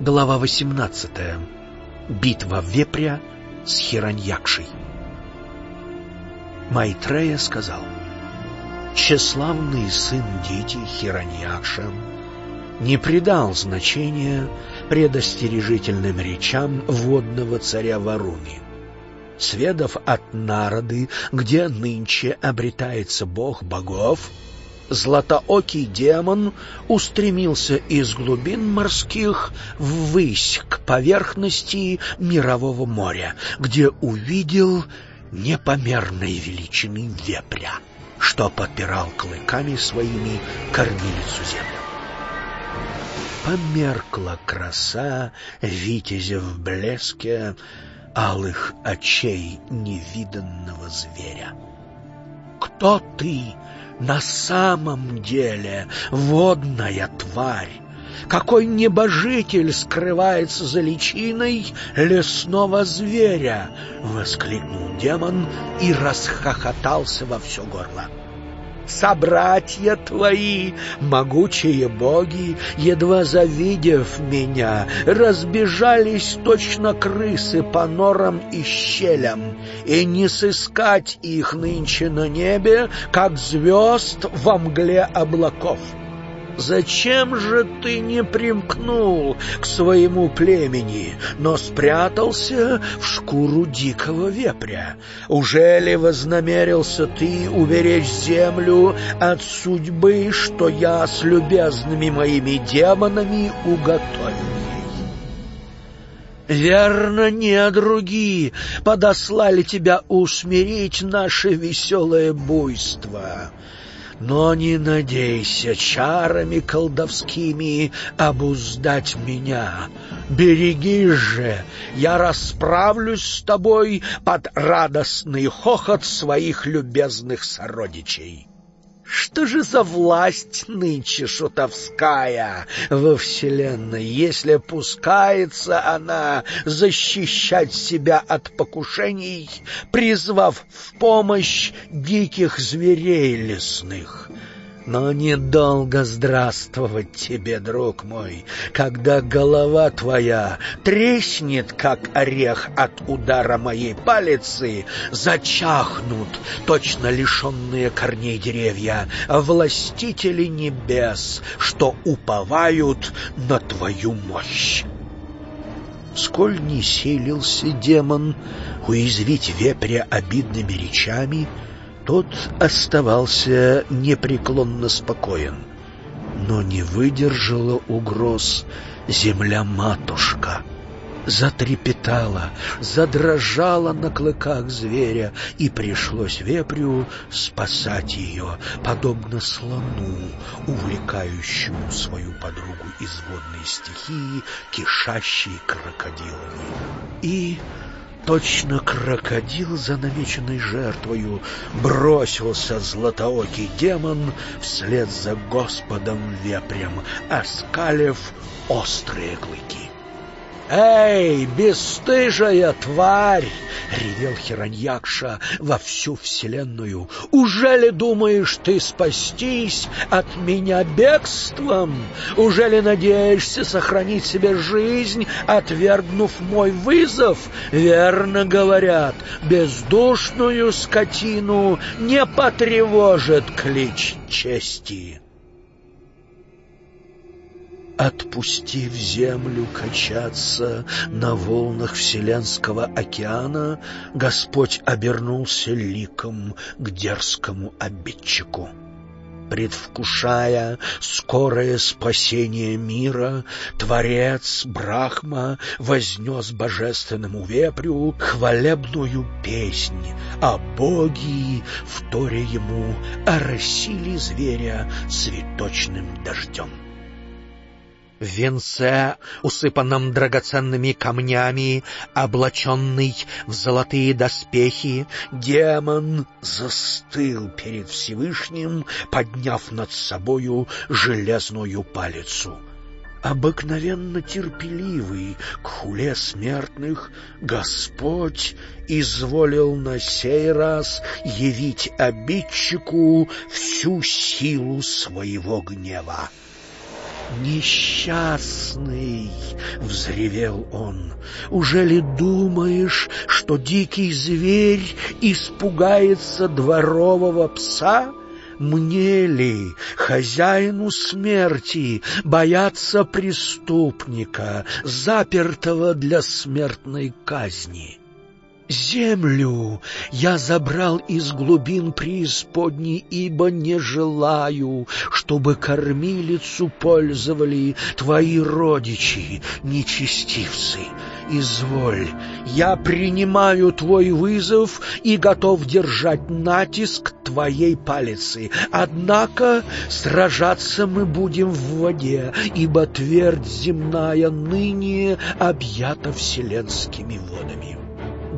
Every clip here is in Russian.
Глава 18. Битва вепря с Хираньякшей. Майтрея сказал, «Тщеславный сын Дити Хираньякша не придал значения предостережительным речам водного царя Варуни. Сведав от Народы, где нынче обретается бог богов, Златоокий демон устремился из глубин морских ввысь к поверхности мирового моря, где увидел непомерной величины вепря, что подпирал клыками своими кормилицу землю. Померкла краса витязя в блеске алых очей невиданного зверя. «Кто ты?» На самом деле водная тварь. Какой небожитель скрывается за личиной лесного зверя!» — воскликнул демон и расхохотался во все горло собратья твои, могучие боги, едва завидев меня, разбежались точно крысы по норам и щелям, и не сыскать их нынче на небе, как звезд во мгле облаков. Зачем же ты не примкнул к своему племени, но спрятался в шкуру дикого вепря? Уже ли вознамерился ты уберечь землю от судьбы, что я с любезными моими демонами уготовил? Верно, не другие подослали тебя усмирить наше веселое буйство. Но не надейся чарами колдовскими обуздать меня. Береги же, я расправлюсь с тобой под радостный хохот своих любезных сородичей. Что же за власть нынче шутовская во вселенной, если пускается она защищать себя от покушений, призвав в помощь диких зверей лесных? Но недолго здравствовать тебе, друг мой, когда голова твоя треснет, как орех от удара моей палицы, зачахнут точно лишенные корней деревья, властители небес, что уповают на твою мощь. Сколь не силился демон уязвить вепря обидными речами, тот оставался непреклонно спокоен, но не выдержала угроз земля-матушка. Затрепетала, задрожала на клыках зверя, и пришлось вепрю спасать ее, подобно слону, увлекающему свою подругу из водной стихии, кишащей крокодилами. И Точно крокодил за намеченной жертвою бросился златоокий демон вслед за господом вепрем, оскалив острые клыки. «Эй, бесстыжая тварь!» — ревел Хираньякша во всю вселенную. «Уже ли думаешь ты спастись от меня бегством? Уже ли надеешься сохранить себе жизнь, отвергнув мой вызов? Верно говорят, бездушную скотину не потревожит клич чести». Отпустив землю качаться на волнах вселенского океана, Господь обернулся ликом к дерзкому обидчику. Предвкушая скорое спасение мира, Творец Брахма вознес божественному вепрю хвалебную песнь, а боги, вторя ему, оросили зверя цветочным дождем. Венце, усыпанном драгоценными камнями, облаченный в золотые доспехи, демон застыл перед Всевышним, подняв над собою железную палицу. Обыкновенно терпеливый к хуле смертных, Господь изволил на сей раз явить обидчику всю силу своего гнева. «Несчастный!» — взревел он. «Уже ли думаешь, что дикий зверь испугается дворового пса?» Мне ли, хозяину смерти, бояться преступника, запертого для смертной казни? Землю я забрал из глубин преисподней, ибо не желаю, чтобы кормилицу пользовали твои родичи, нечестивцы. Изволь, я принимаю твой вызов и готов держать натиск твоей палицы. Однако сражаться мы будем в воде, ибо твердь земная ныне объята вселенскими водами.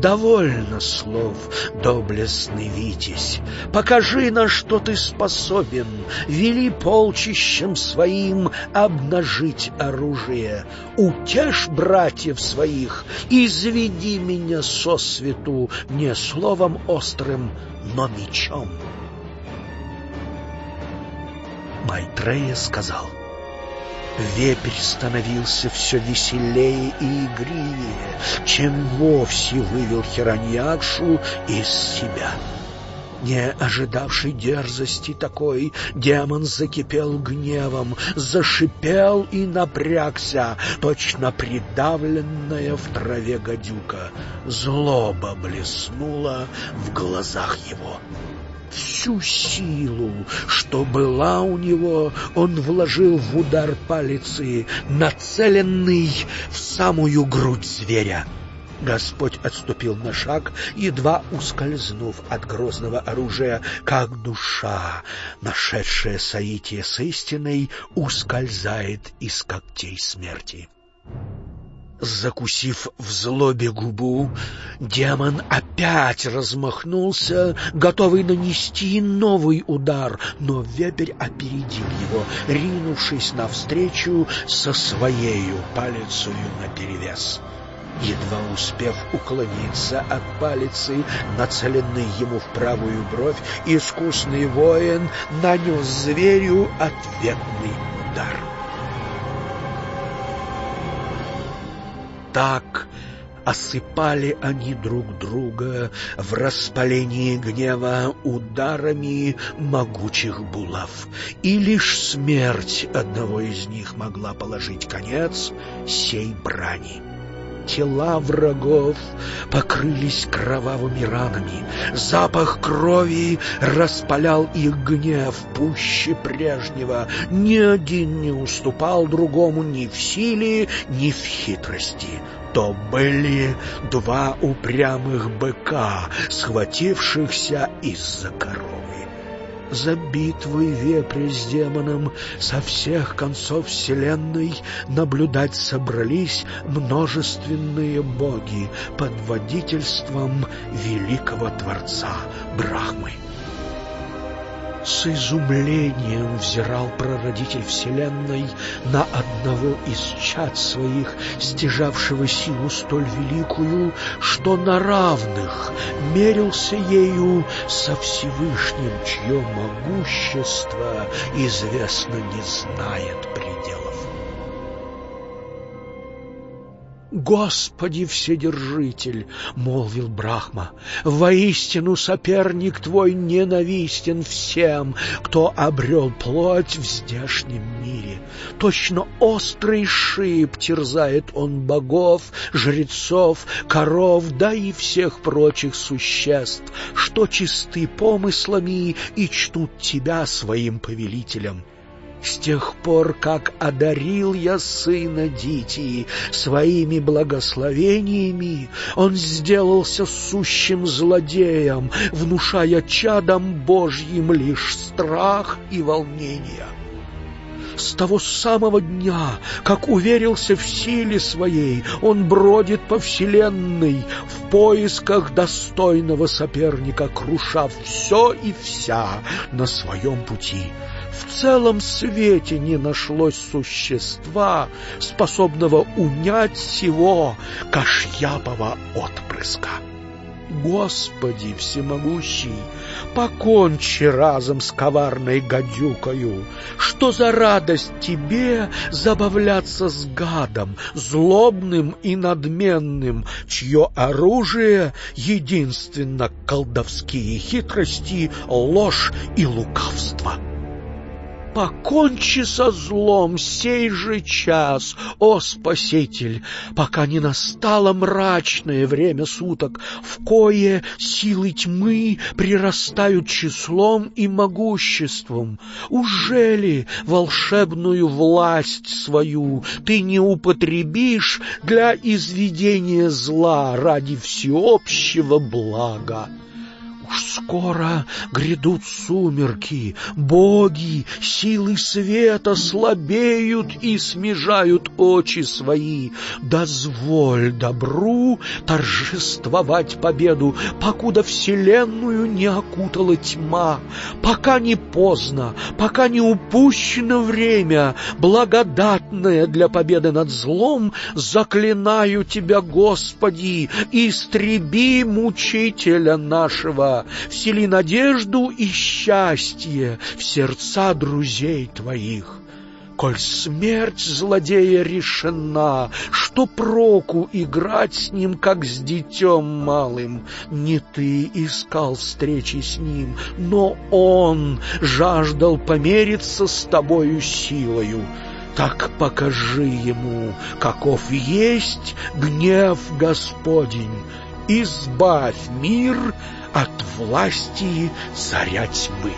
Довольно слов, доблестный Витязь. Покажи, на что ты способен. Вели полчищем своим обнажить оружие. Утешь братьев своих, изведи меня со свету не словом острым, но мечом. Майтрея сказал — Вепрь становился все веселее и игривее, чем вовсе вывел Хероньякшу из себя. Не ожидавший дерзости такой, демон закипел гневом, зашипел и напрягся, точно придавленная в траве гадюка. Злоба блеснула в глазах его. Всю силу, что была у него, он вложил в удар палицы, нацеленный в самую грудь зверя. Господь отступил на шаг, едва ускользнув от грозного оружия, как душа, нашедшая соитие с истиной, ускользает из когтей смерти. Закусив в злобе губу, демон опять размахнулся, готовый нанести новый удар, но вепрь опередил его, ринувшись навстречу со своею палицею наперевес. Едва успев уклониться от палицы, нацеленной ему в правую бровь, искусный воин нанес зверю ответный удар. Так осыпали они друг друга в распалении гнева ударами могучих булав, и лишь смерть одного из них могла положить конец сей брани тела врагов покрылись кровавыми ранами. Запах крови распалял их гнев пуще прежнего. Ни один не уступал другому ни в силе, ни в хитрости. То были два упрямых быка, схватившихся из-за коровы за битвой вепря с демоном со всех концов вселенной наблюдать собрались множественные боги под водительством великого Творца Брахмы. С изумлением взирал прародитель вселенной на одного из чад своих, стяжавшего силу столь великую, что на равных мерился ею со Всевышним, чье могущество известно не знает «Господи Вседержитель!» — молвил Брахма. «Воистину соперник твой ненавистен всем, кто обрел плоть в здешнем мире. Точно острый шип терзает он богов, жрецов, коров, да и всех прочих существ, что чисты помыслами и чтут тебя своим повелителем». С тех пор, как одарил я сына Дитии своими благословениями, он сделался сущим злодеем, внушая чадам Божьим лишь страх и волнение. С того самого дня, как уверился в силе своей, он бродит по вселенной в поисках достойного соперника, крушав все и вся на своем пути в целом свете не нашлось существа, способного унять всего Кашьяпова отпрыска. Господи всемогущий, покончи разом с коварной гадюкою. Что за радость тебе забавляться с гадом, злобным и надменным, чье оружие единственно колдовские хитрости, ложь и лукавство? Покончи со злом сей же час, о Спаситель, пока не настало мрачное время суток, в кое силы тьмы прирастают числом и могуществом. Ужели волшебную власть свою ты не употребишь для изведения зла ради всеобщего блага? Уж скоро грядут сумерки, боги, силы света слабеют и смежают очи свои. Дозволь добру торжествовать победу, покуда вселенную не окутала тьма, пока не поздно, пока не упущено время, благодатное для победы над злом, заклинаю Тебя, Господи, истреби мучителя нашего, всели надежду и счастье в сердца друзей твоих. Коль смерть злодея решена, что проку играть с ним, как с детем малым? Не ты искал встречи с ним, но он жаждал помериться с тобою силою. Так покажи ему, каков есть гнев Господень, избавь мир от власти царя тьмы.